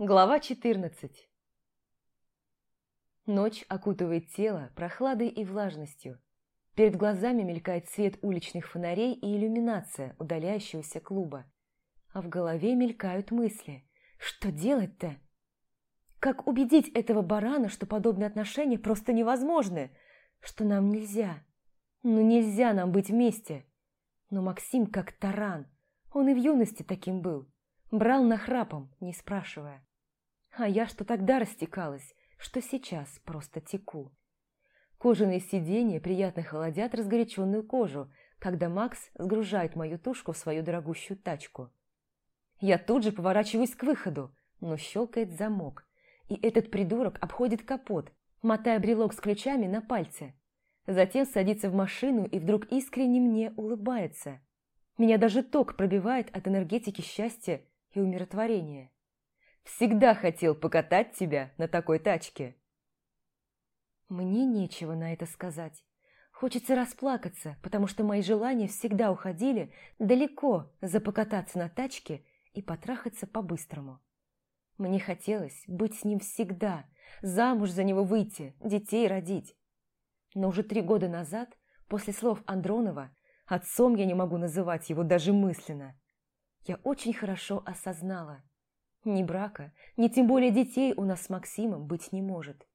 Глава 14 Ночь окутывает тело прохладой и влажностью. Перед глазами мелькает свет уличных фонарей и иллюминация удаляющегося клуба. А в голове мелькают мысли. Что делать-то? Как убедить этого барана, что подобные отношения просто невозможны? Что нам нельзя? Ну нельзя нам быть вместе. Но Максим как таран. Он и в юности таким был. Брал нахрапом, не спрашивая. А я что тогда растекалась, что сейчас просто теку. Кожаные сиденья приятно холодят разгоряченную кожу, когда Макс сгружает мою тушку в свою дорогущую тачку. Я тут же поворачиваюсь к выходу, но щелкает замок, и этот придурок обходит капот, мотая брелок с ключами на пальце. Затем садится в машину и вдруг искренне мне улыбается. Меня даже ток пробивает от энергетики счастья и умиротворения. Всегда хотел покатать тебя на такой тачке. Мне нечего на это сказать. Хочется расплакаться, потому что мои желания всегда уходили далеко за покататься на тачке и потрахаться по-быстрому. Мне хотелось быть с ним всегда, замуж за него выйти, детей родить. Но уже три года назад, после слов Андронова, отцом я не могу называть его даже мысленно. Я очень хорошо осознала, ни брака, ни тем более детей у нас с Максимом быть не может.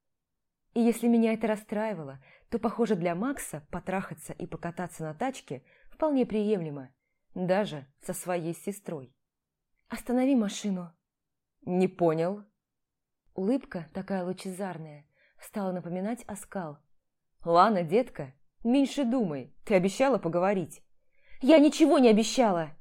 И если меня это расстраивало, то, похоже, для Макса потрахаться и покататься на тачке вполне приемлемо, даже со своей сестрой. «Останови машину!» «Не понял». Улыбка, такая лучезарная, стала напоминать оскал. «Лана, детка, меньше думай, ты обещала поговорить». «Я ничего не обещала!»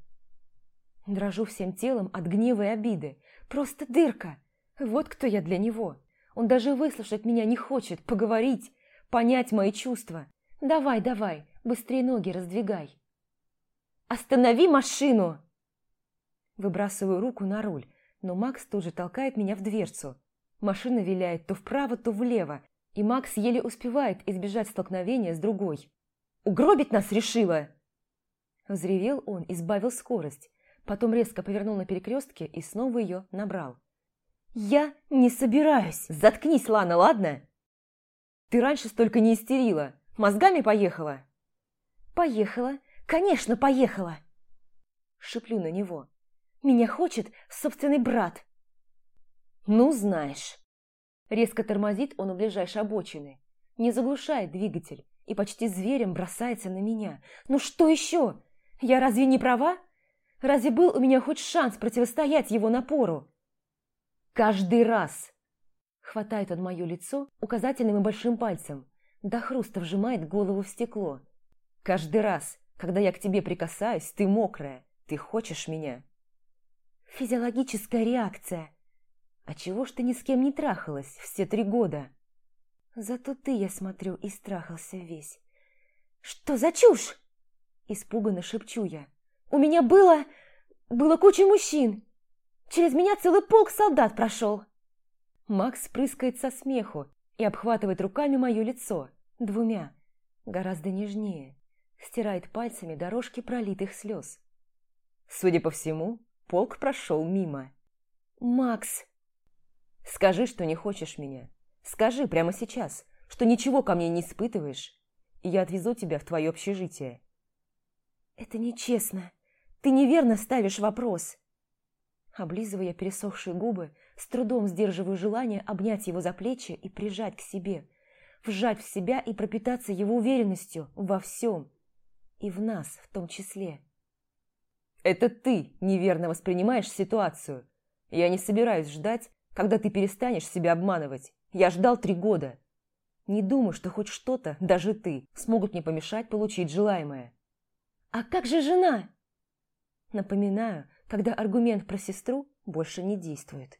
Дрожу всем телом от гнева и обиды, Просто дырка. Вот кто я для него. Он даже выслушать меня не хочет, поговорить, понять мои чувства. Давай, давай, быстрее ноги раздвигай. Останови машину! Выбрасываю руку на руль, но Макс тут же толкает меня в дверцу. Машина виляет то вправо, то влево, и Макс еле успевает избежать столкновения с другой. «Угробить нас решила!» Взревел он и сбавил скорость, потом резко повернул на перекрестке и снова ее набрал. «Я не собираюсь! Заткнись, Лана, ладно?» «Ты раньше столько не истерила. Мозгами поехала?» «Поехала. Конечно, поехала!» Шиплю на него. «Меня хочет собственный брат!» «Ну, знаешь!» Резко тормозит он у ближайшей обочины. Не заглушает двигатель и почти зверем бросается на меня. «Ну что еще? Я разве не права?» Разве был у меня хоть шанс противостоять его напору? Каждый раз. Хватает он мое лицо указательным и большим пальцем, до хруста вжимает голову в стекло. Каждый раз, когда я к тебе прикасаюсь, ты мокрая, ты хочешь меня. Физиологическая реакция. А чего ж ты ни с кем не трахалась все три года? Зато ты, я смотрю, и страхался весь. Что за чушь? Испуганно шепчу я. У меня было... было куча мужчин. Через меня целый полк солдат прошел. Макс прыскает со смеху и обхватывает руками мое лицо, двумя, гораздо нежнее, стирает пальцами дорожки пролитых слез. Судя по всему, полк прошел мимо. «Макс!» «Скажи, что не хочешь меня. Скажи прямо сейчас, что ничего ко мне не испытываешь, и я отвезу тебя в твое общежитие». «Это нечестно. Ты неверно ставишь вопрос. Облизывая пересохшие губы, с трудом сдерживаю желание обнять его за плечи и прижать к себе, вжать в себя и пропитаться его уверенностью во всем. И в нас в том числе. Это ты неверно воспринимаешь ситуацию. Я не собираюсь ждать, когда ты перестанешь себя обманывать. Я ждал три года. Не думаю, что хоть что-то, даже ты, смогут мне помешать получить желаемое. «А как же жена?» Напоминаю, когда аргумент про сестру больше не действует.